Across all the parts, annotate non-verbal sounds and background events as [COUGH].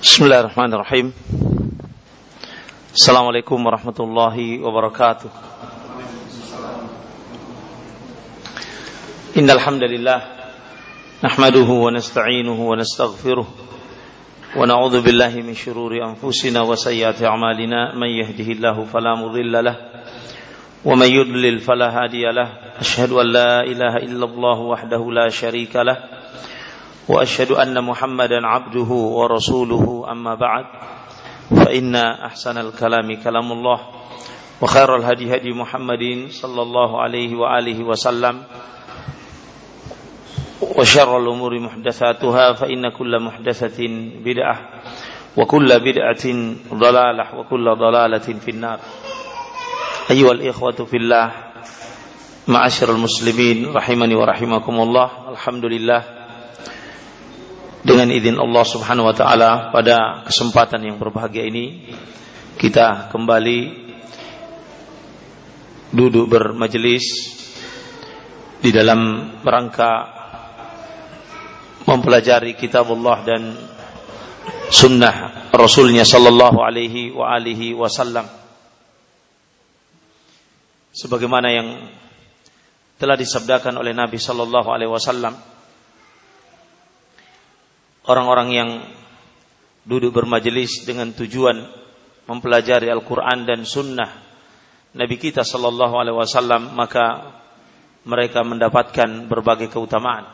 Bismillahirrahmanirrahim. Assalamualaikum warahmatullahi wabarakatuh. Innal hamdalillah nahmaduhu wa nasta'inuhu wa nastaghfiruh wa na'udzu billahi min shururi anfusina wa sayyiati a'malina may yahdihillahu fala mudilla lah wa may yudlil fala hadiya lah ashhadu an la ilaha illallah wahdahu la sharika lah وأشهد أن محمدا عبده ورسوله أما بعد فإن أحسن الكلام كلام الله وخير الهدي هدي محمد صلى الله عليه وآله وسلم وشر الأمور محدثاتها فإن كل محدثة بدعة وكل بدعة ضلالة وكل ضلالة في النار. أيها الإخوة في الله معاشر المسلمين رحمني ورحمكم الله الحمد لله. Dengan izin Allah Subhanahu wa taala pada kesempatan yang berbahagia ini kita kembali duduk bermajelis di dalam rangka mempelajari kitab Allah dan sunnah Rasulnya sallallahu alaihi wa alihi wasallam. Sebagaimana yang telah disabdakan oleh Nabi sallallahu alaihi wasallam orang-orang yang duduk bermajelis dengan tujuan mempelajari Al-Quran dan Sunnah Nabi kita Sallallahu Alaihi Wasallam maka mereka mendapatkan berbagai keutamaan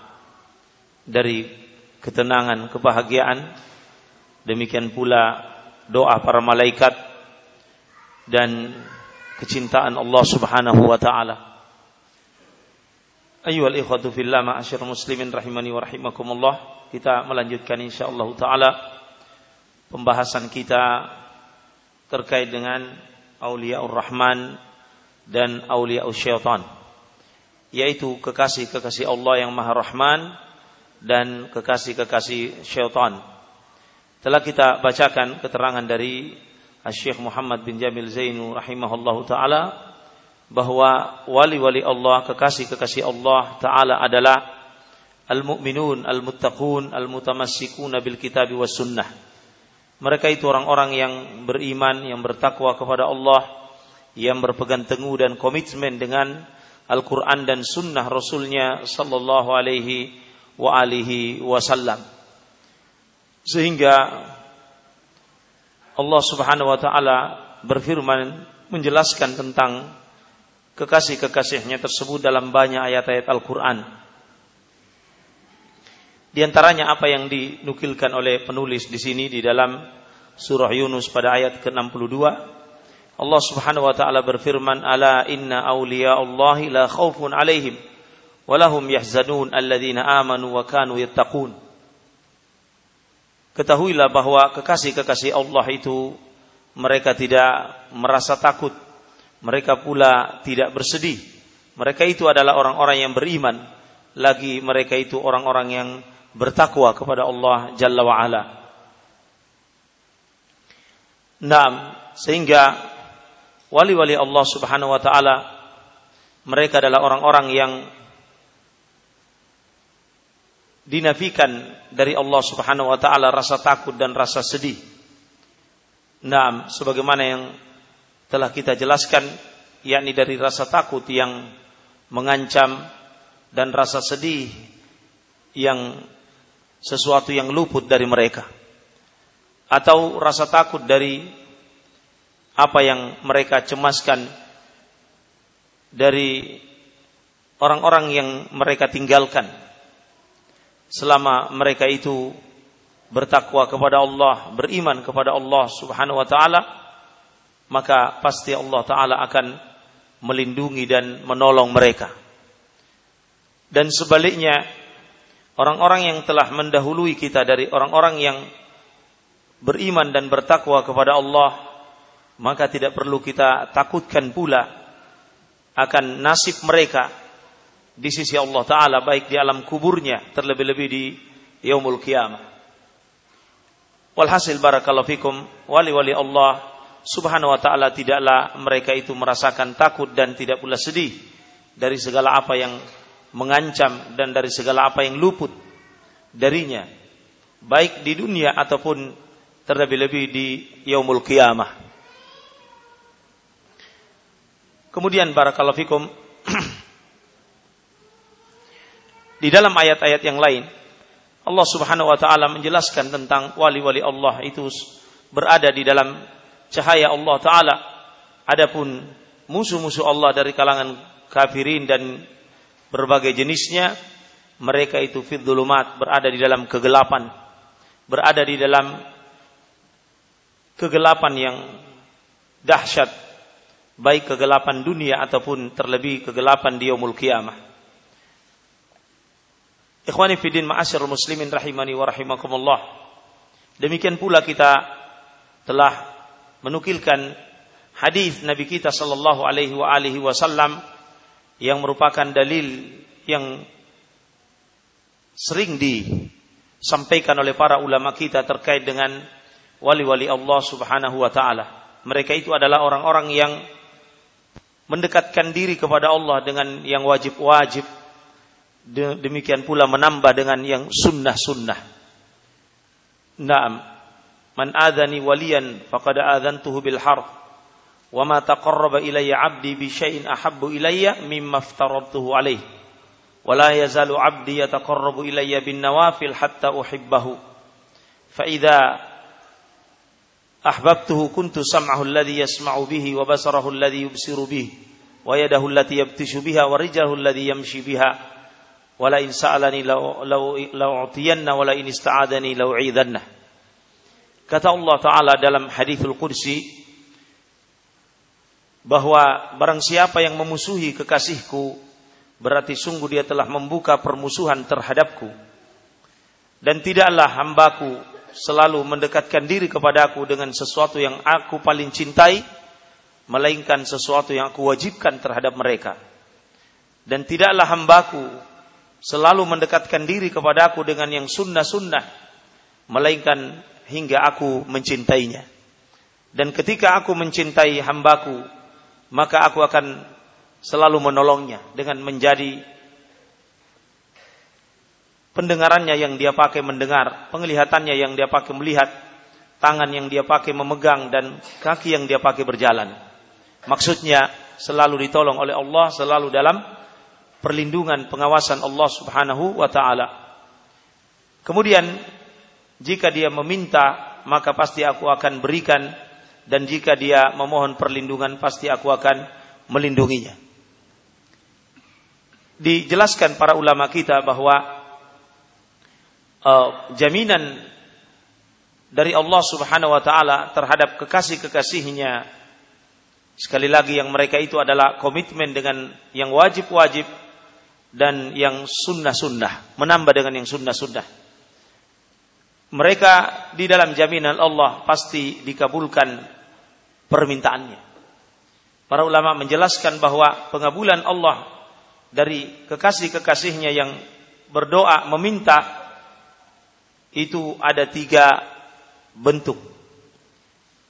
dari ketenangan, kebahagiaan, demikian pula doa para malaikat dan kecintaan Allah Subhanahu wa taala. Ayyuhal ikhwatu fillah ma'asyiral muslimin rahimani wa rahimakumullah kita melanjutkan insyaallah taala pembahasan kita terkait dengan auliaur rahman dan auliaus syaitan yaitu kekasih-kekasih Allah yang Maha Rahman dan kekasih-kekasih syaitan. Telah kita bacakan keterangan dari Syekh Muhammad bin Jamil Zainu rahimahullahu taala bahwa wali-wali Allah, kekasih-kekasih Allah taala adalah al-mu'minun, al-muttaqun, al-mutamassikuna bil kitab was sunnah. Mereka itu orang-orang yang beriman, yang bertakwa kepada Allah, yang berpegang teguh dan komitmen dengan Al-Quran dan Sunnah Rasulnya Sallallahu Alaihi wa alihi wasallam. Sehingga Allah Subhanahu Wa Taala berfirman menjelaskan tentang kekasih-kekasihnya tersebut dalam banyak ayat-ayat Al-Quran. Di antaranya apa yang dinukilkan oleh penulis di sini di dalam surah Yunus pada ayat ke-62 Allah Subhanahu wa taala berfirman ala inna awliya Allah la khaufun alaihim walahum yahzanun alladzina amanu wa kanu yattaqun Ketahuilah bahwa kekasih-kekasih Allah itu mereka tidak merasa takut mereka pula tidak bersedih mereka itu adalah orang-orang yang beriman lagi mereka itu orang-orang yang bertakwa kepada Allah Jalla wa ala. Naam, sehingga wali-wali Allah Subhanahu wa taala mereka adalah orang-orang yang dinafikan dari Allah Subhanahu wa taala rasa takut dan rasa sedih. Naam, sebagaimana yang telah kita jelaskan yakni dari rasa takut yang mengancam dan rasa sedih yang sesuatu yang luput dari mereka. Atau rasa takut dari apa yang mereka cemaskan dari orang-orang yang mereka tinggalkan. Selama mereka itu bertakwa kepada Allah, beriman kepada Allah Subhanahu wa taala, maka pasti Allah taala akan melindungi dan menolong mereka. Dan sebaliknya orang-orang yang telah mendahului kita dari orang-orang yang beriman dan bertakwa kepada Allah, maka tidak perlu kita takutkan pula akan nasib mereka di sisi Allah Ta'ala, baik di alam kuburnya, terlebih-lebih di yaumul kiamah. Walhasil barakallahu fikum, wali-wali Allah subhanahu wa ta'ala tidaklah mereka itu merasakan takut dan tidak pula sedih dari segala apa yang mengancam dan dari segala apa yang luput darinya baik di dunia ataupun terlebih-lebih di yaumul qiyamah. Kemudian barakallahu fikum [CLEARS THROAT] di dalam ayat-ayat yang lain Allah Subhanahu wa taala menjelaskan tentang wali-wali Allah itu berada di dalam cahaya Allah taala. Adapun musuh-musuh Allah dari kalangan kafirin dan berbagai jenisnya mereka itu fidzulumat berada di dalam kegelapan. Berada di dalam kegelapan yang dahsyat. Baik kegelapan dunia ataupun terlebih kegelapan di yaumul qiyamah Ikhwani ma'asyarul muslimin rahimani wa rahimakumullah. Demikian pula kita telah menukilkan hadis Nabi kita sallallahu alaihi wa alihi wasallam yang merupakan dalil yang sering disampaikan oleh para ulama kita terkait dengan wali-wali Allah Subhanahu wa taala. Mereka itu adalah orang-orang yang mendekatkan diri kepada Allah dengan yang wajib-wajib. Demikian pula menambah dengan yang sunnah-sunnah. Naam. من آذني وليا فقد آذنته بالحرب. وما تقرب إلي عبدي بشيء أحب إلي مما افترضته عليه. ولا يزال عبدي يتقرب إلي بالنوافل حتى أحبه. فإذا أحببته كنت سمعه الذي يسمع به وبصره الذي يبصر به ويده التي يبتش بها ورجله الذي يمشي بها. ولئن سألني لو, لو, لو ولئن استعادني لو عيدنه kata Allah taala dalam hadithul qudsi bahwa barang siapa yang memusuhi kekasihku berarti sungguh dia telah membuka permusuhan terhadapku. Dan tidaklah hambaku selalu mendekatkan diri kepadaku dengan sesuatu yang aku paling cintai melainkan sesuatu yang aku wajibkan terhadap mereka. Dan tidaklah hambaku selalu mendekatkan diri kepadaku dengan yang sunnah-sunnah melainkan hingga aku mencintainya dan ketika aku mencintai hambaku maka aku akan selalu menolongnya dengan menjadi pendengarannya yang dia pakai mendengar, penglihatannya yang dia pakai melihat, tangan yang dia pakai memegang dan kaki yang dia pakai berjalan. Maksudnya selalu ditolong oleh Allah, selalu dalam perlindungan pengawasan Allah Subhanahu wa taala. Kemudian jika dia meminta, maka pasti aku akan berikan dan jika dia memohon perlindungan pasti aku akan melindunginya. Dijelaskan para ulama kita bahwa uh, jaminan dari Allah Subhanahu wa taala terhadap kekasih-kekasihnya sekali lagi yang mereka itu adalah komitmen dengan yang wajib-wajib dan yang sunnah-sunnah, menambah dengan yang sunnah-sunnah. Mereka di dalam jaminan Allah pasti dikabulkan permintaannya. Para ulama menjelaskan bahwa pengabulan Allah dari kekasih-kekasihnya yang berdoa meminta itu ada tiga bentuk.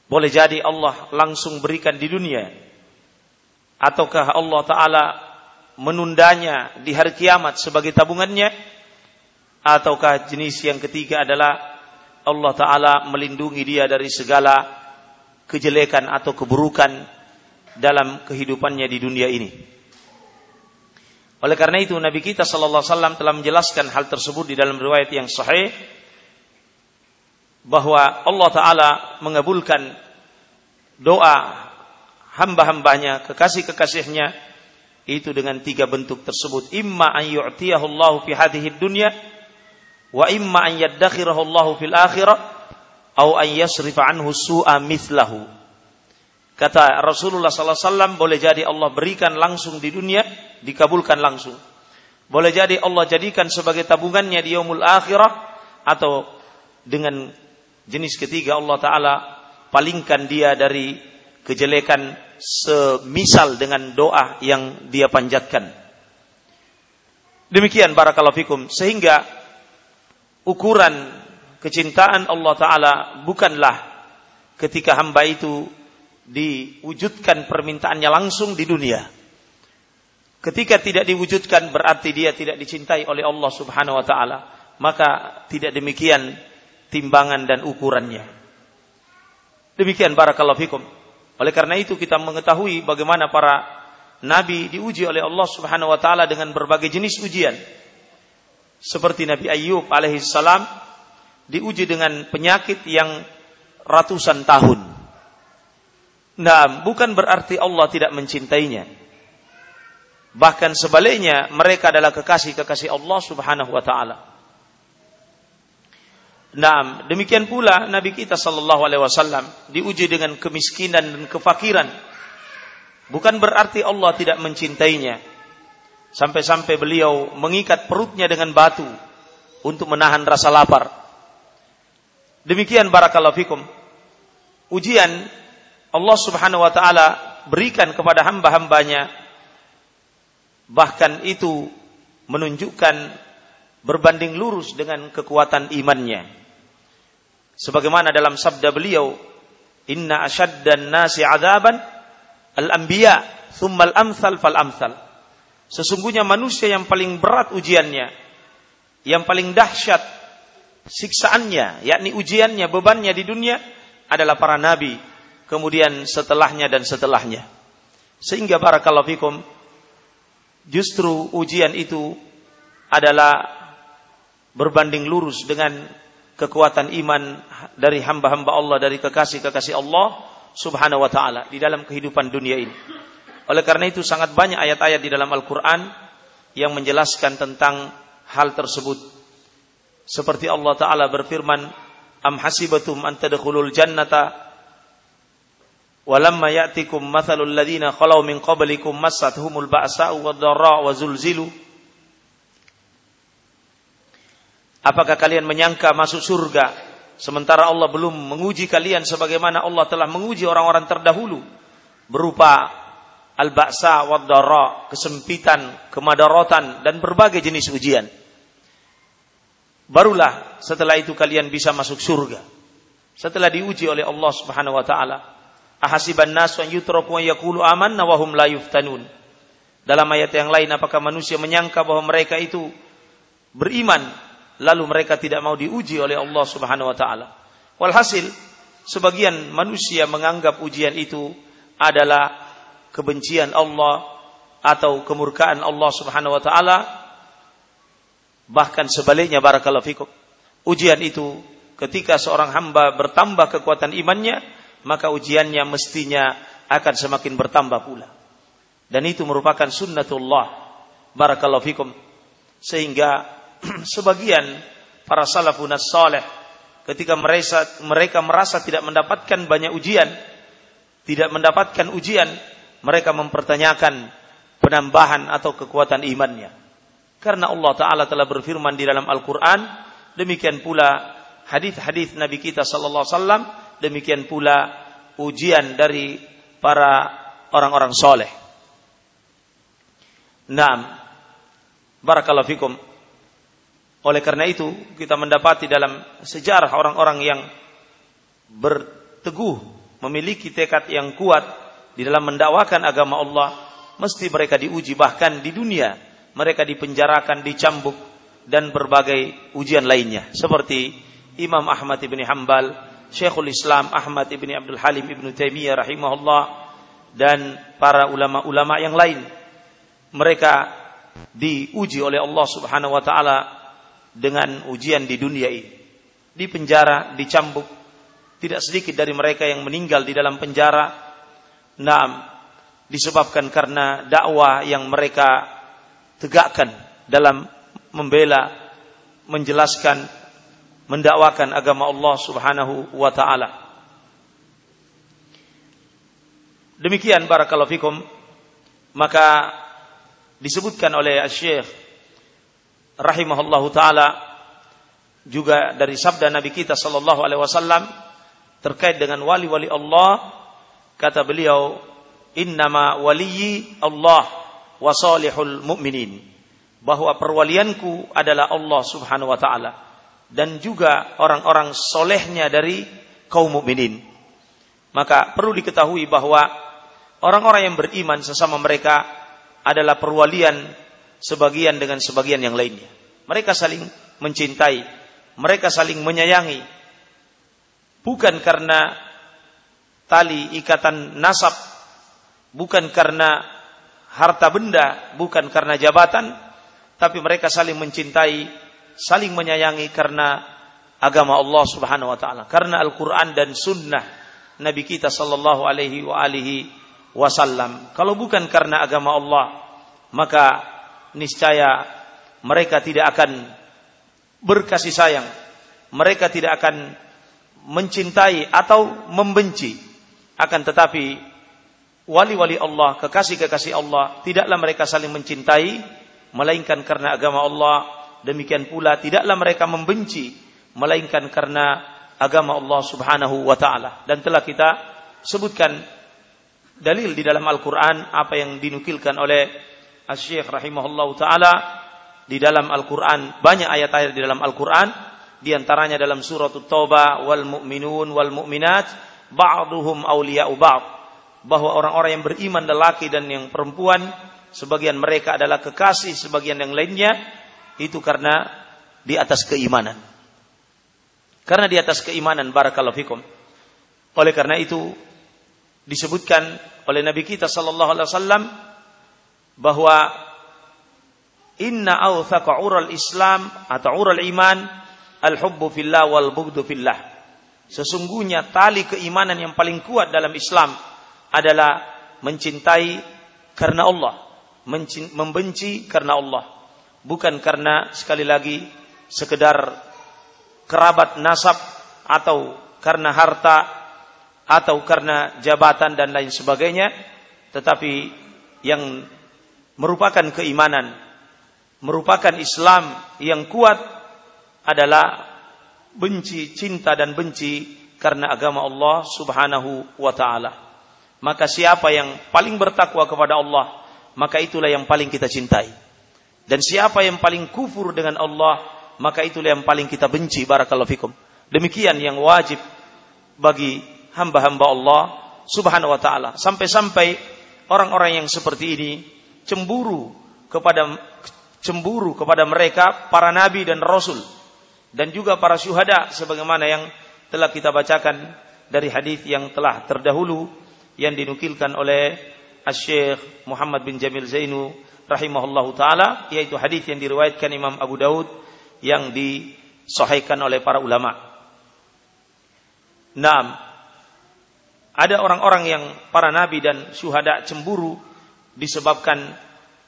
Boleh jadi Allah langsung berikan di dunia ataukah Allah taala menundanya di hari kiamat sebagai tabungannya ataukah jenis yang ketiga adalah Allah taala melindungi dia dari segala kejelekan atau keburukan dalam kehidupannya di dunia ini. Oleh karena itu Nabi kita sallallahu alaihi wasallam telah menjelaskan hal tersebut di dalam riwayat yang sahih bahwa Allah taala mengabulkan doa hamba-hambanya, kekasih-kekasihnya itu dengan tiga bentuk tersebut. Imma an yu'tiyahu fi hadhihi dunya wa imma an yaddakhirahu Allah fil akhirah au an yasrifa anhu su'a mithlahu. Kata Rasulullah sallallahu alaihi wasallam boleh jadi Allah berikan langsung di dunia, dikabulkan langsung. Boleh jadi Allah jadikan sebagai tabungannya di yaumul akhirah atau dengan jenis ketiga Allah taala palingkan dia dari kejelekan semisal dengan doa yang dia panjatkan. Demikian barakallahu fikum sehingga ukuran kecintaan Allah Ta'ala bukanlah ketika hamba itu diwujudkan permintaannya langsung di dunia. Ketika tidak diwujudkan berarti dia tidak dicintai oleh Allah Subhanahu wa taala. Maka tidak demikian timbangan dan ukurannya. Demikian barakallahu fikum. Oleh karena itu kita mengetahui bagaimana para nabi diuji oleh Allah Subhanahu wa taala dengan berbagai jenis ujian. Seperti Nabi Ayub alaihi salam diuji dengan penyakit yang ratusan tahun. Nah, bukan berarti Allah tidak mencintainya. Bahkan sebaliknya, mereka adalah kekasih-kekasih Allah Subhanahu wa taala. Nah, demikian pula Nabi kita Sallallahu Alaihi Wasallam diuji dengan kemiskinan dan kefakiran. Bukan berarti Allah tidak mencintainya. Sampai-sampai beliau mengikat perutnya dengan batu untuk menahan rasa lapar. Demikian barakallahu fikum. Ujian Allah Subhanahu wa taala berikan kepada hamba-hambanya bahkan itu menunjukkan berbanding lurus dengan kekuatan imannya. Sebagaimana dalam sabda beliau, "Inna asyaddan nasi al-anbiya, thumma al-amthal fal-amthal." Sesungguhnya manusia yang paling berat ujiannya, yang paling dahsyat siksaannya, yakni ujiannya, bebannya di dunia adalah para nabi, kemudian setelahnya dan setelahnya. Sehingga barakallahu fikum justru ujian itu adalah berbanding lurus dengan kekuatan iman dari hamba-hamba Allah dari kekasih-kekasih Allah Subhanahu wa taala di dalam kehidupan dunia ini. Oleh karena itu sangat banyak ayat-ayat di dalam Al-Qur'an yang menjelaskan tentang hal tersebut. Seperti Allah taala berfirman, "Am hasibatum an tadkhulul jannata walamma ya'tikum mathalul ladzina khalau min qablikum massathumul ba'sa'u wad-dharra'u wa zulzilu" Apakah kalian menyangka masuk surga sementara Allah belum menguji kalian sebagaimana Allah telah menguji orang-orang terdahulu berupa al-ba'sa wad kesempitan, kemadaratan dan berbagai jenis ujian. Barulah setelah itu kalian bisa masuk surga. Setelah diuji oleh Allah Subhanahu wa taala. Ahasiban nasu an yutraku wa yaqulu amanna wa hum la yuftanun. Dalam ayat yang lain apakah manusia menyangka bahwa mereka itu beriman lalu mereka tidak mau diuji oleh Allah Subhanahu wa taala. Walhasil sebagian manusia menganggap ujian itu adalah kebencian Allah atau kemurkaan Allah Subhanahu wa taala. Bahkan sebaliknya barakallahu fikum. Ujian itu ketika seorang hamba bertambah kekuatan imannya, maka ujiannya mestinya akan semakin bertambah pula. Dan itu merupakan sunnatullah. Barakallahu fikum. Sehingga [CLEARS THROAT] sebagian para salafun saleh ketika mereka mereka merasa tidak mendapatkan banyak ujian, tidak mendapatkan ujian, mereka mempertanyakan penambahan atau kekuatan imannya. Karena Allah taala telah berfirman di dalam Al-Qur'an, demikian pula hadis-hadis Nabi kita sallallahu alaihi wasallam, demikian pula ujian dari para orang-orang soleh. Naam. Barakallahu fikum. Oleh karena itu, kita mendapati dalam sejarah orang-orang yang berteguh, memiliki tekad yang kuat di dalam mendakwakan agama Allah, mesti mereka diuji bahkan di dunia, mereka dipenjarakan, dicambuk dan berbagai ujian lainnya. Seperti Imam Ahmad ibni Hambal, Syekhul Islam Ahmad ibni Abdul Halim ibnu Taimiyah rahimahullah dan para ulama-ulama yang lain. Mereka diuji oleh Allah Subhanahu wa taala dengan ujian di dunia ini. Di penjara, dicambuk. Tidak sedikit dari mereka yang meninggal di dalam penjara. Nah, disebabkan karena dakwah yang mereka tegakkan dalam membela, menjelaskan, mendakwakan agama Allah Subhanahu wa taala. Demikian barakallahu fikum. Maka disebutkan oleh Syekh rahimahullahu taala juga dari sabda Nabi kita sallallahu alaihi wasallam terkait dengan wali-wali Allah kata beliau innama waliyyi Allah wa salihul mu'minin bahwa perwalianku adalah Allah Subhanahu wa taala dan juga orang-orang solehnya dari kaum mukminin maka perlu diketahui bahwa orang-orang yang beriman sesama mereka adalah perwalian sebagian dengan sebagian yang lainnya. Mereka saling mencintai, mereka saling menyayangi. Bukan karena tali ikatan nasab bukan karena harta benda, bukan karena jabatan, tapi mereka saling mencintai, saling menyayangi karena agama Allah Subhanahu wa taala, karena Al-Qur'an dan sunnah Nabi kita sallallahu alaihi wa alihi wasallam. Kalau bukan karena agama Allah, maka niscaya mereka tidak akan berkasih sayang. Mereka tidak akan mencintai atau membenci akan tetapi wali-wali Allah, kekasih-kekasih Allah, tidaklah mereka saling mencintai, melainkan karena agama Allah. Demikian pula tidaklah mereka membenci, melainkan karena agama Allah Subhanahu wa taala. Dan telah kita sebutkan dalil di dalam Al-Qur'an apa yang dinukilkan oleh Asy-Syaikh rahimahullahu taala di dalam Al-Qur'an banyak ayat-ayat di dalam Al-Qur'an di antaranya dalam surat At-Taubah wal mu'minun wal mu'minat ba'duhum awliya'u ba'd. Bahwa orang-orang yang beriman lelaki dan yang perempuan sebagian mereka adalah kekasih sebagian yang lainnya itu karena di atas keimanan. Karena di atas keimanan barakallahu fikum. Oleh karena itu disebutkan oleh Nabi kita sallallahu alaihi wasallam bahwa inna awthaqa ural Islam atau ural iman al-hubbu fillah wal bughdu fillah Sesungguhnya tali keimanan yang paling kuat dalam Islam adalah mencintai karena Allah, membenci karena Allah, bukan karena sekali lagi sekedar kerabat nasab atau karena harta atau karena jabatan dan lain sebagainya, tetapi yang merupakan keimanan, merupakan Islam yang kuat adalah benci, cinta dan benci karena agama Allah Subhanahu wa taala. Maka siapa yang paling bertakwa kepada Allah, maka itulah yang paling kita cintai. Dan siapa yang paling kufur dengan Allah, maka itulah yang paling kita benci barakallahu fikum. Demikian yang wajib bagi hamba-hamba Allah Subhanahu wa taala. Sampai-sampai orang-orang yang seperti ini cemburu kepada cemburu kepada mereka para nabi dan rasul dan juga para syuhada sebagaimana yang telah kita bacakan dari hadis yang telah terdahulu yang dinukilkan oleh Asy-Syaikh Muhammad bin Jamil Zainu rahimahullahu taala yaitu hadis yang diriwayatkan Imam Abu Daud yang disahihkan oleh para ulama. Naam. Ada orang-orang yang para nabi dan syuhada cemburu disebabkan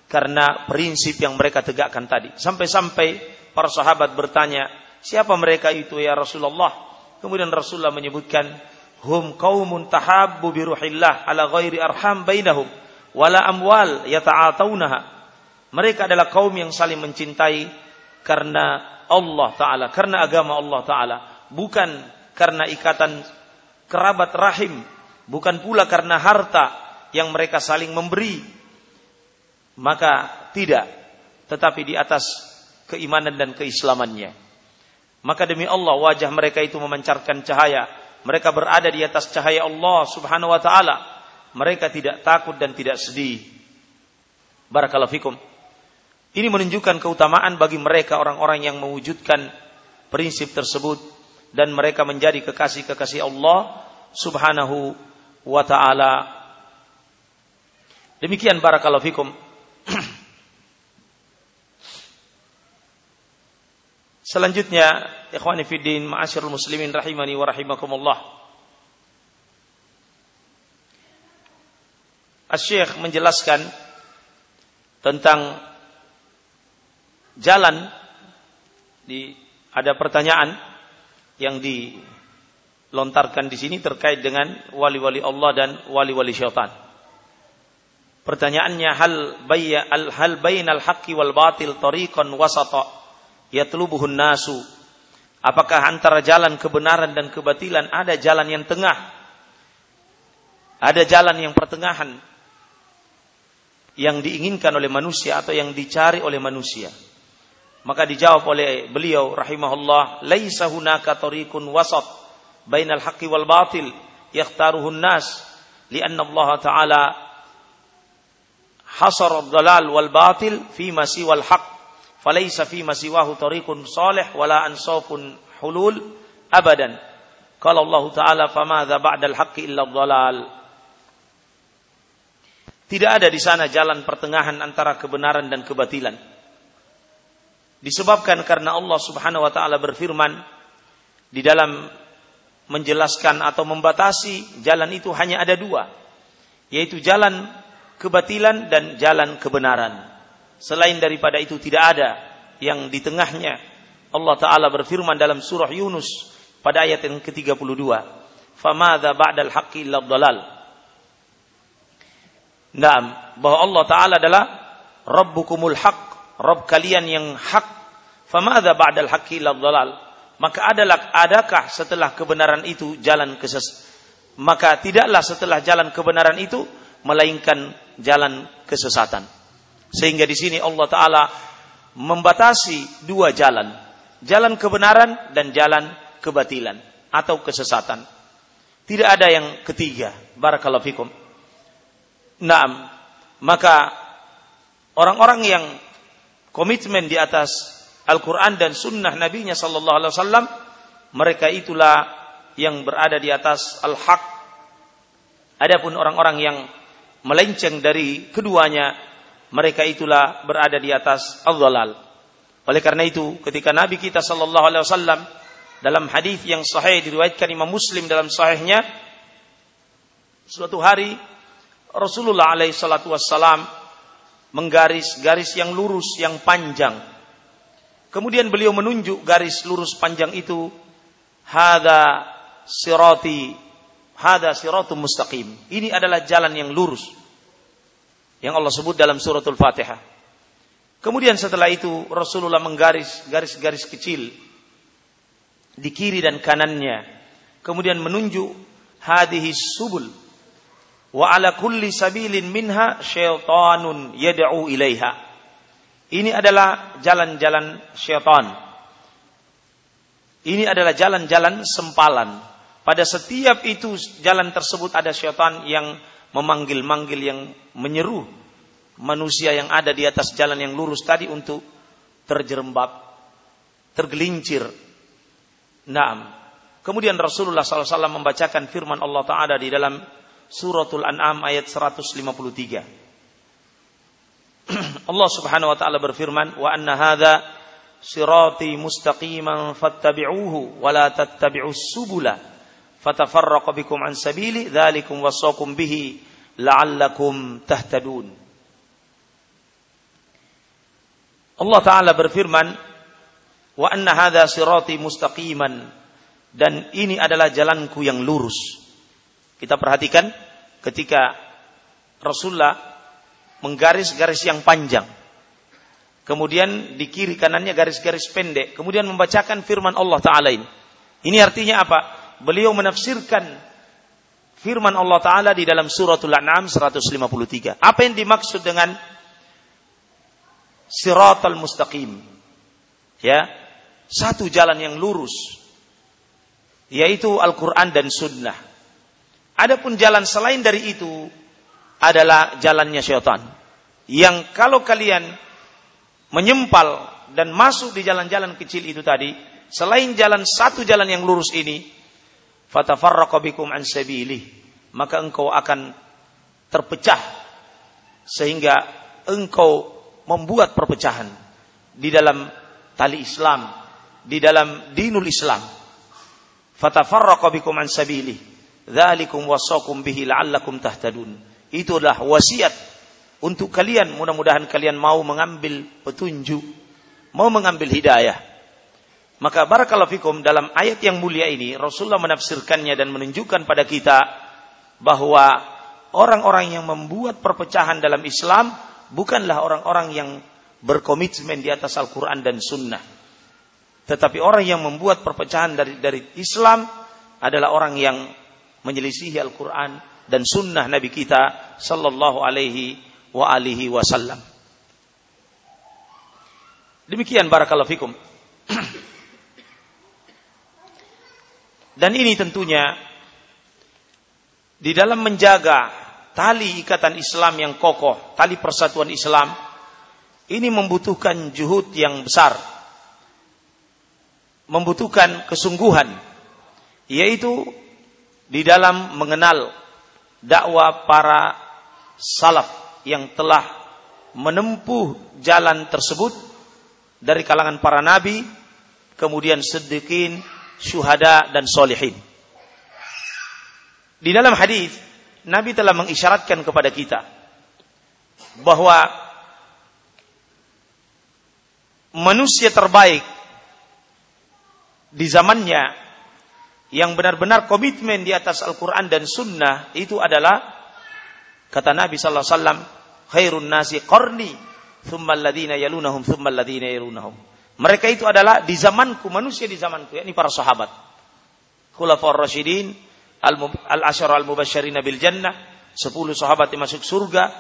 karena prinsip yang mereka tegakkan tadi. Sampai-sampai para sahabat bertanya, Siapa mereka itu ya Rasulullah? Kemudian Rasulullah menyebutkan hum qaumun tahabbu bi ruhillah ala ghairi arham bainahum wala amwal yata'ataunaha. Mereka adalah kaum yang saling mencintai karena Allah taala, karena agama Allah taala, bukan karena ikatan kerabat rahim, bukan pula karena harta yang mereka saling memberi. Maka tidak, tetapi di atas keimanan dan keislamannya. Maka demi Allah wajah mereka itu memancarkan cahaya. Mereka berada di atas cahaya Allah subhanahu wa ta'ala. Mereka tidak takut dan tidak sedih. Barakallahu fikum. Ini menunjukkan keutamaan bagi mereka orang-orang yang mewujudkan prinsip tersebut. Dan mereka menjadi kekasih-kekasih Allah subhanahu wa ta'ala. Demikian barakallahu fikum. Selanjutnya, ikhwani fiddin, ma'asyarul muslimin rahimani wa rahimakumullah. Asy-Syaikh menjelaskan tentang jalan di ada pertanyaan yang dilontarkan di sini terkait dengan wali-wali Allah dan wali-wali syaitan. Pertanyaannya hal bayya al hal bainal haqqi wal batil tariqan wasata yatlubuhun nasu. Apakah antara jalan kebenaran dan kebatilan ada jalan yang tengah? Ada jalan yang pertengahan yang diinginkan oleh manusia atau yang dicari oleh manusia? Maka dijawab oleh beliau rahimahullah, "Laisa hunaka tariqun wasat bainal haqqi wal batil yakhtaruhun nas lianna Allah Ta'ala hasar ad-dalal wal batil fi ma siwal haqq falaisa fi masiwahu tariqun salih wala ansafun hulul abadan Kalau Allah Ta'ala famadha ba'dal haqqi illa dhalal. Tidak ada di sana jalan pertengahan antara kebenaran dan kebatilan. Disebabkan karena Allah Subhanahu wa taala berfirman di dalam menjelaskan atau membatasi jalan itu hanya ada dua, yaitu jalan kebatilan dan jalan kebenaran. Selain daripada itu tidak ada yang di tengahnya. Allah taala berfirman dalam surah Yunus pada ayat yang ke-32. Famadha ba'dal haqqi illa dhalal. Naam, bahwa Allah taala adalah Rabbukumul haq, Rabb kalian yang hak. Famadha ba'dal haqqi illa dhalal. Maka adalah adakah setelah kebenaran itu jalan keses maka tidaklah setelah jalan kebenaran itu melainkan jalan kesesatan. Sehingga di sini Allah taala membatasi dua jalan, jalan kebenaran dan jalan kebatilan atau kesesatan. Tidak ada yang ketiga. Barakallahu fikum. Naam. Maka orang-orang yang komitmen di atas Al-Quran dan Sunnah Nabi-Nya Sallallahu Alaihi Wasallam, mereka itulah yang berada di atas al-haq. Adapun orang-orang yang melenceng dari keduanya, mereka itulah berada di atas al-dhalal. Oleh karena itu, ketika Nabi kita Sallallahu Alaihi Wasallam dalam hadis yang sahih diriwayatkan Imam Muslim dalam sahihnya suatu hari Rasulullah alaihi salatu wassalam menggaris garis yang lurus yang panjang. Kemudian beliau menunjuk garis lurus panjang itu hada sirati hada siratum mustaqim. Ini adalah jalan yang lurus yang Allah sebut dalam suratul Fatihah kemudian setelah itu Rasulullah menggaris garis-garis kecil di kiri dan kanannya. Kemudian menunjuk hadhihi subul wa ala kulli sabilin minha syaitanun yad'u ilaiha. Ini adalah jalan-jalan syaitan. Ini adalah jalan-jalan sempalan. Pada setiap itu jalan tersebut ada syaitan yang memanggil-manggil yang menyeru manusia yang ada di atas jalan yang lurus tadi untuk terjerembab, tergelincir, Naam. Kemudian Rasulullah SAW membacakan firman Allah Ta'ala di dalam suratul An'am ayat 153. [CLEARS THROAT] Allah Subhanahu wa taala berfirman, "Wa anna hadza sirati mustaqiman fattabi'uhu wa la tattabi'us subula fatafarraqu bikum an sabili wasaqum bihi la'allakum tahtadun." Allah taala berfirman, Wa anna hadha sirati mustaqiman. Dan ini adalah jalanku yang lurus. Kita perhatikan ketika Rasulullah menggaris-garis yang panjang. Kemudian di kiri kanannya garis-garis pendek. Kemudian membacakan firman Allah Ta'ala ini. Ini artinya apa? Beliau menafsirkan firman Allah Ta'ala di dalam suratul An'am 153. Apa yang dimaksud dengan siratal mustaqim? Ya, satu jalan yang lurus yaitu Al-Qur'an dan sunnah. Adapun jalan selain dari itu adalah jalannya syaitan. Yang kalau kalian menyempal dan masuk di jalan-jalan kecil itu tadi, selain jalan satu jalan yang lurus ini, fatafarraqa bikum an sabilih, maka engkau akan terpecah sehingga engkau membuat perpecahan di dalam tali Islam di dalam dinul Islam. Fatafarraqa bikum an sabili. Dzalikum bihi la'allakum tahtadun. Itu adalah wasiat untuk kalian mudah-mudahan kalian mau mengambil petunjuk, mau mengambil hidayah. Maka barakallahu fikum dalam ayat yang mulia ini Rasulullah menafsirkannya dan menunjukkan pada kita bahwa orang-orang yang membuat perpecahan dalam Islam bukanlah orang-orang yang berkomitmen di atas Al-Quran dan Sunnah. Tetapi orang yang membuat perpecahan dari dari Islam adalah orang yang menyelisihi Al-Quran dan Sunnah Nabi kita Sallallahu Alaihi wa alihi Wasallam. Demikian barakallahu fikum. [CLEARS THROAT] Dan ini tentunya di dalam menjaga tali ikatan Islam yang kokoh, tali persatuan Islam, ini membutuhkan juhud yang besar. Membutuhkan kesungguhan yaitu di dalam mengenal dakwah para salaf yang telah menempuh jalan tersebut dari kalangan para nabi, kemudian sedikit syuhada dan solihin. Di dalam hadis Nabi telah mengisyaratkan kepada kita bahwa manusia terbaik di zamannya yang benar-benar komitmen di atas Al-Quran dan Sunnah itu adalah kata Nabi Sallallahu Alaihi Wasallam khairun nasi qarni thumma alladhina yalunahum thumma alladhina yalunahum mereka itu adalah di zamanku manusia di zamanku yakni para sahabat khulafaur rasyidin al-asyara al-mubasysyirin bil jannah, 10 sahabat yang masuk surga.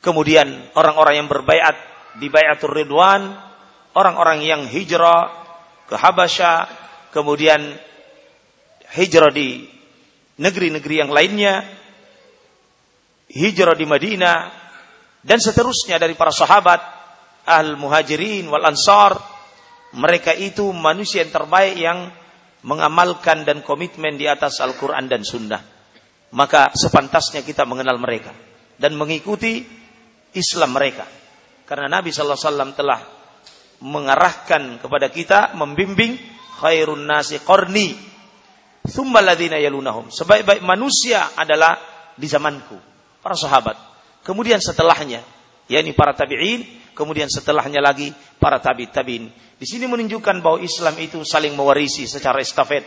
Kemudian orang-orang yang berbaiat di Baiatur Ridwan, orang-orang yang hijrah ke Habasyah, kemudian hijrah di negeri-negeri yang lainnya, hijrah di Madinah, dan seterusnya dari para sahabat, al muhajirin wal ansar, mereka itu manusia yang terbaik yang mengamalkan dan komitmen di atas Al-Quran dan Sunnah. Maka sepantasnya kita mengenal mereka dan mengikuti Islam mereka. Karena Nabi Sallallahu Alaihi Wasallam telah mengarahkan kepada kita, membimbing khairun nasi qarni thumma yalunahum. Sebaik-baik manusia adalah di zamanku, para sahabat. Kemudian setelahnya, yakni para tabi'in, kemudian setelahnya lagi para tabi tabi'in di sini menunjukkan bahwa Islam itu saling mewarisi secara estafet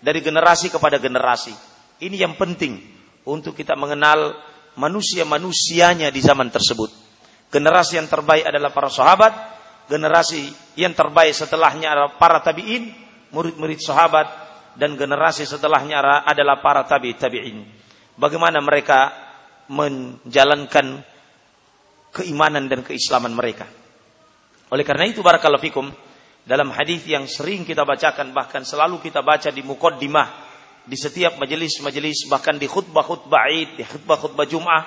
dari generasi kepada generasi. Ini yang penting untuk kita mengenal manusia-manusianya di zaman tersebut. Generasi yang terbaik adalah para sahabat, generasi yang terbaik setelahnya adalah para tabi'in, murid-murid sahabat, dan generasi setelahnya adalah para tabi tabi'in. Bagaimana mereka menjalankan keimanan dan keislaman mereka. Oleh karena itu barakallahu fikum dalam hadis yang sering kita bacakan bahkan selalu kita baca di mukaddimah di setiap majelis-majelis bahkan di khutbah-khutbah Id, di khutbah-khutbah Jumat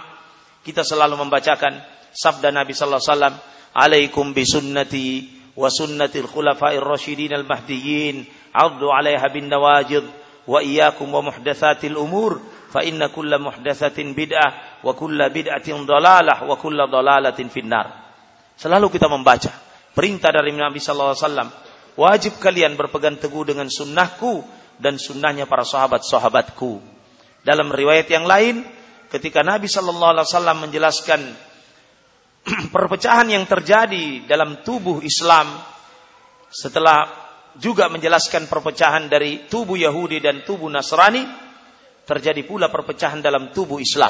kita selalu membacakan sabda Nabi sallallahu alaihi wasallam, "Alaikum bi sunnati wa sunnatil khulafa'ir rasyidin al-mahdiyyin, 'addu 'alaiha bin nawajid wa iyyakum wa muhdatsatil umur, fa inna kulla muhdatsatin bid'ah wa kulla bid'atin dhalalah wa kulla dhalalatin finnar." Selalu kita membaca Perintah dari Nabi Sallallahu Alaihi Wasallam. Wajib kalian berpegang teguh dengan sunnahku dan sunnahnya para sahabat-sahabatku. Dalam riwayat yang lain, ketika Nabi Sallallahu Alaihi Wasallam menjelaskan [CLEARS THROAT] perpecahan yang terjadi dalam tubuh Islam setelah juga menjelaskan perpecahan dari tubuh Yahudi dan tubuh Nasrani, terjadi pula perpecahan dalam tubuh Islam.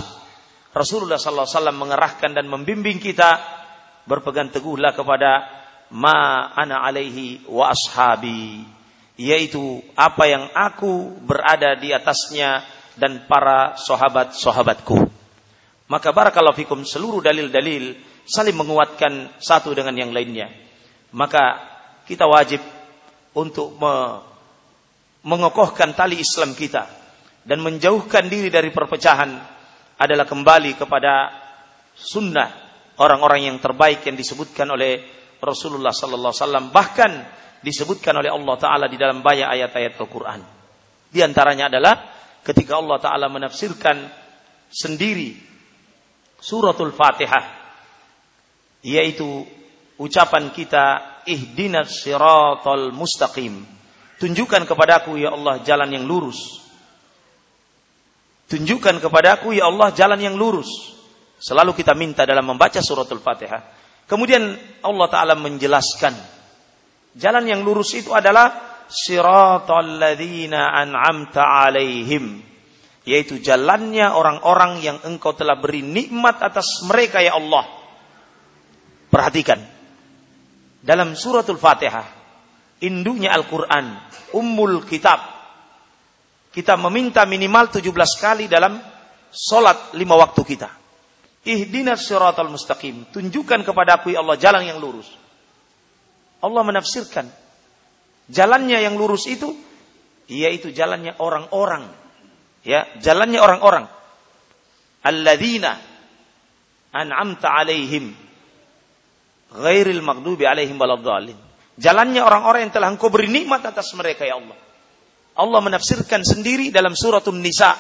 Rasulullah Sallallahu Alaihi Wasallam mengerahkan dan membimbing kita berpegang teguhlah kepada ma ana alaihi wa ashabi yaitu apa yang aku berada di atasnya dan para sahabat-sahabatku. Maka barakallahu fikum seluruh dalil-dalil saling menguatkan satu dengan yang lainnya. Maka kita wajib untuk me mengokohkan tali Islam kita dan menjauhkan diri dari perpecahan adalah kembali kepada sunnah orang-orang yang terbaik yang disebutkan oleh Rasulullah sallallahu alaihi wasallam bahkan disebutkan oleh Allah taala di dalam banyak ayat-ayat Al-Qur'an. Di antaranya adalah ketika Allah taala menafsirkan sendiri suratul Fatihah yaitu ucapan kita ihdinas siratal mustaqim. Tunjukkan kepadaku ya Allah jalan yang lurus. Tunjukkan kepadaku ya Allah jalan yang lurus. Selalu kita minta dalam membaca suratul Fatihah Kemudian Allah Ta'ala menjelaskan. Jalan yang lurus itu adalah siratal ladzina an'amta alaihim. Yaitu jalannya orang-orang yang engkau telah beri nikmat atas mereka ya Allah. Perhatikan. Dalam suratul Fatihah. Induknya Al-Quran. Ummul Kitab. Kita meminta minimal 17 kali dalam solat lima waktu kita. Ihdinas siratal mustaqim. Tunjukkan kepada aku ya Allah jalan yang lurus. Allah menafsirkan jalannya yang lurus itu yaitu jalannya orang-orang. Ya, jalannya orang-orang. Alladzina an'amta alaihim ghairil maghdubi alaihim waladdallin. Jalannya orang-orang yang telah engkau beri nikmat atas mereka ya Allah. Allah menafsirkan sendiri dalam suratun Nisa.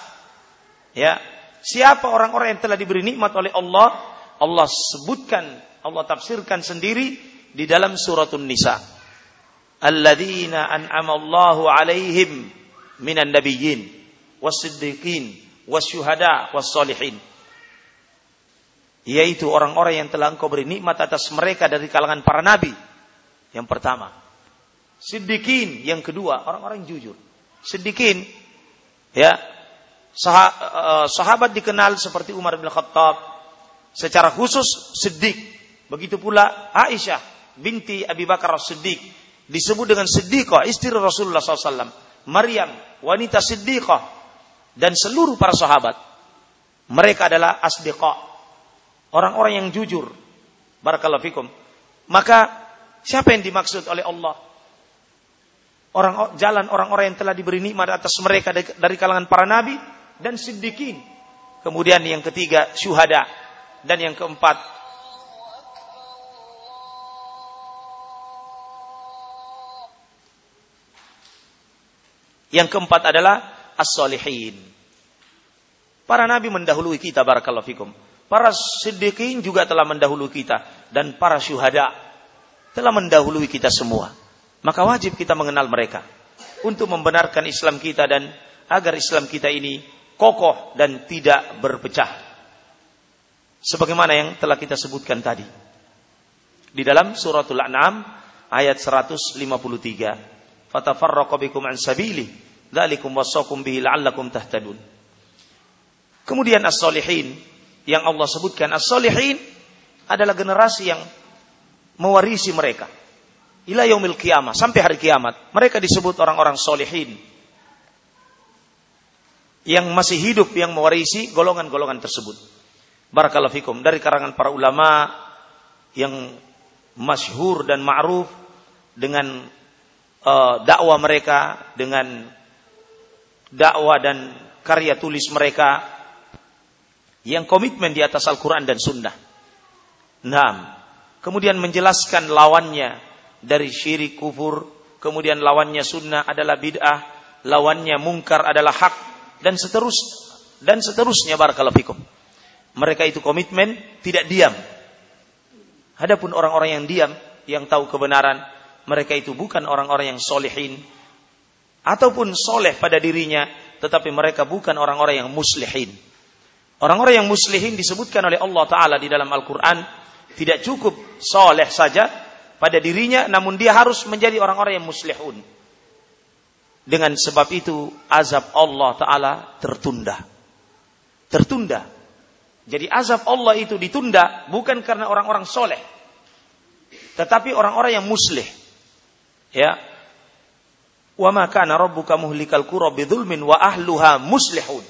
Ya, siapa orang-orang yang telah diberi nikmat oleh Allah, Allah sebutkan, Allah tafsirkan sendiri di dalam suratun Nisa. Alladzina an'ama Allahu alaihim minan nabiyyin was-siddiqin wasyuhada was-solihin. Yaitu orang-orang yang telah engkau beri nikmat atas mereka dari kalangan para nabi. Yang pertama. Siddiqin yang kedua, orang-orang jujur. Siddiqin ya eh, sahabat dikenal seperti Umar bin Khattab secara khusus Siddiq. Begitu pula Aisyah binti Abi Bakar Siddiq disebut dengan Siddiqah, istri Rasulullah SAW. Maryam, wanita Siddiqah dan seluruh para sahabat. Mereka adalah asdiqah. Orang-orang yang jujur. Barakallahu fikum. Maka siapa yang dimaksud oleh Allah? Orang jalan orang-orang yang telah diberi nikmat atas mereka dari kalangan para nabi dan siddiqin. Kemudian yang ketiga syuhada dan yang keempat Yang keempat adalah as-solihin. Para nabi mendahului kita barakallahu fikum. Para siddiqin juga telah mendahului kita dan para syuhada telah mendahului kita semua. Maka wajib kita mengenal mereka untuk membenarkan Islam kita dan agar Islam kita ini kokoh dan tidak berpecah. Sebagaimana yang telah kita sebutkan tadi. Di dalam suratul An'am ayat 153 fatafarraqa bikum an sabili dzalikum wasaqum bihi la'allakum tahtadun kemudian as-solihin yang Allah sebutkan as-solihin adalah generasi yang mewarisi mereka ila yaumil qiyamah sampai hari kiamat mereka disebut orang-orang solihin. Yang masih hidup yang mewarisi golongan-golongan tersebut. Barakallahu fikum. Dari karangan para ulama yang masyhur dan ma'ruf dengan uh, dakwah mereka dengan dakwah dan karya tulis mereka yang komitmen di atas Al-Quran dan Sunnah. Nah, kemudian menjelaskan lawannya dari syirik kufur, kemudian lawannya sunnah adalah bid'ah, lawannya mungkar adalah hak, dan seterus dan seterusnya barakallahu fikum. Mereka itu komitmen tidak diam. Adapun orang-orang yang diam, yang tahu kebenaran, mereka itu bukan orang-orang yang solehin ataupun soleh pada dirinya, tetapi mereka bukan orang-orang yang muslihin. Orang-orang yang muslihin disebutkan oleh Allah Ta'ala di dalam Al-Quran tidak cukup soleh saja pada dirinya, namun dia harus menjadi orang-orang yang muslihun. Dengan sebab itu azab Allah Ta'ala tertunda. Tertunda. Jadi azab Allah itu ditunda bukan karena orang-orang soleh. Tetapi orang-orang yang muslih. Ya. Wa ma kana rabbuka muhlikal qura bidzulmin wa ahluha muslihun.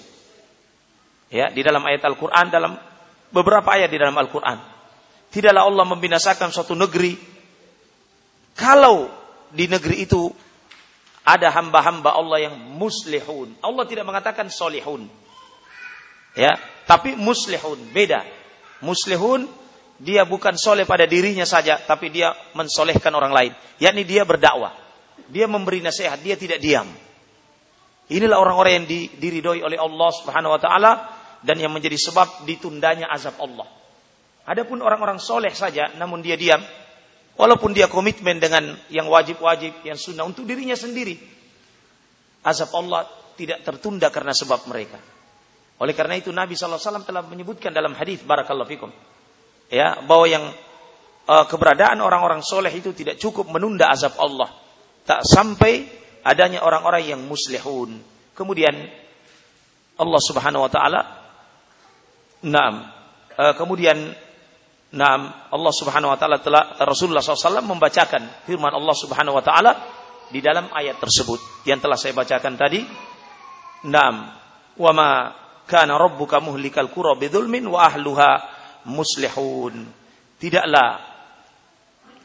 Ya, di dalam ayat Al-Qur'an dalam beberapa ayat di dalam Al-Qur'an. Tidaklah Allah membinasakan suatu negeri kalau di negeri itu ada hamba-hamba Allah yang muslihun. Allah tidak mengatakan solihun. Ya, tapi muslihun, beda. Muslihun dia bukan soleh pada dirinya saja, tapi dia mensolehkan orang lain. Yakni dia berdakwah. Dia memberi nasihat, dia tidak diam. Inilah orang-orang yang diridhoi oleh Allah Subhanahu wa taala dan yang menjadi sebab ditundanya azab Allah. Adapun orang-orang soleh saja namun dia diam, walaupun dia komitmen dengan yang wajib-wajib, yang sunnah untuk dirinya sendiri. Azab Allah tidak tertunda karena sebab mereka. Oleh karena itu Nabi SAW telah menyebutkan dalam hadis barakallahu fikum ya bahwa yang uh, keberadaan orang-orang soleh itu tidak cukup menunda azab Allah tak sampai adanya orang-orang yang muslihun kemudian Allah Subhanahu wa taala Naam. Uh, kemudian Naam, Allah Subhanahu wa taala telah Rasulullah SAW membacakan firman Allah Subhanahu wa taala di dalam ayat tersebut yang telah saya bacakan tadi. Naam. Wa ma kana rabbuka muhlikal qura bidzulmin wa ahluha muslihun. Tidaklah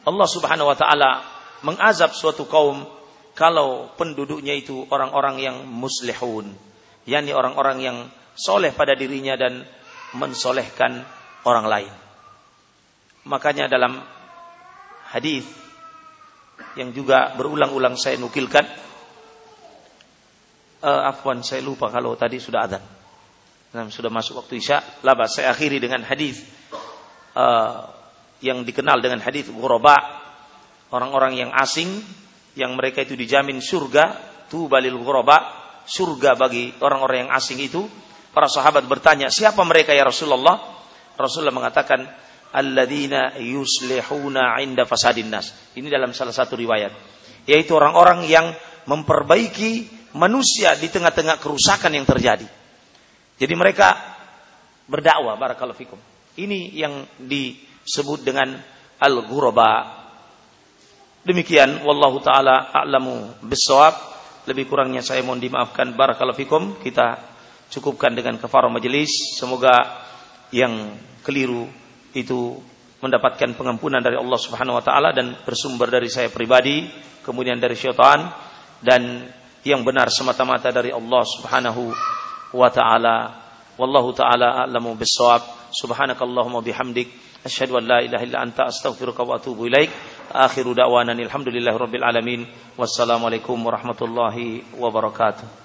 Allah Subhanahu wa taala mengazab suatu kaum kalau penduduknya itu orang-orang yang muslihun, yakni orang-orang yang soleh pada dirinya dan mensolehkan orang lain. Makanya dalam hadis yang juga berulang-ulang saya nukilkan uh, afwan saya lupa kalau tadi sudah ada. Nah, sudah masuk waktu Isya. Laba saya akhiri dengan hadis uh, yang dikenal dengan hadis ghuraba, orang-orang yang asing yang mereka itu dijamin surga, tu balil ghuraba, surga bagi orang-orang yang asing itu. Para sahabat bertanya, "Siapa mereka ya Rasulullah?" Rasulullah mengatakan, "Alladzina yuslihuna 'inda fasadin nas." Ini dalam salah satu riwayat, yaitu orang-orang yang memperbaiki manusia di tengah-tengah kerusakan yang terjadi. Jadi mereka berdakwah barakallahu fikum. Ini yang disebut dengan al-ghuraba. Demikian wallahu taala a'lamu bissawab. Lebih kurangnya saya mohon dimaafkan barakallahu fikum. Kita cukupkan dengan kafarah majelis. Semoga yang keliru itu mendapatkan pengampunan dari Allah Subhanahu wa taala dan bersumber dari saya pribadi, kemudian dari syaitan dan yang benar semata-mata dari Allah Subhanahu wa taala. Wallahu taala a'lamu bis-shawab. Subhanakallahumma bihamdik asyhadu an la ilaha illa anta astaghfiruka wa atubu ilaik. Akhiru da'wana alhamdulillahi rabbil alamin. Wassalamualaikum warahmatullahi wabarakatuh.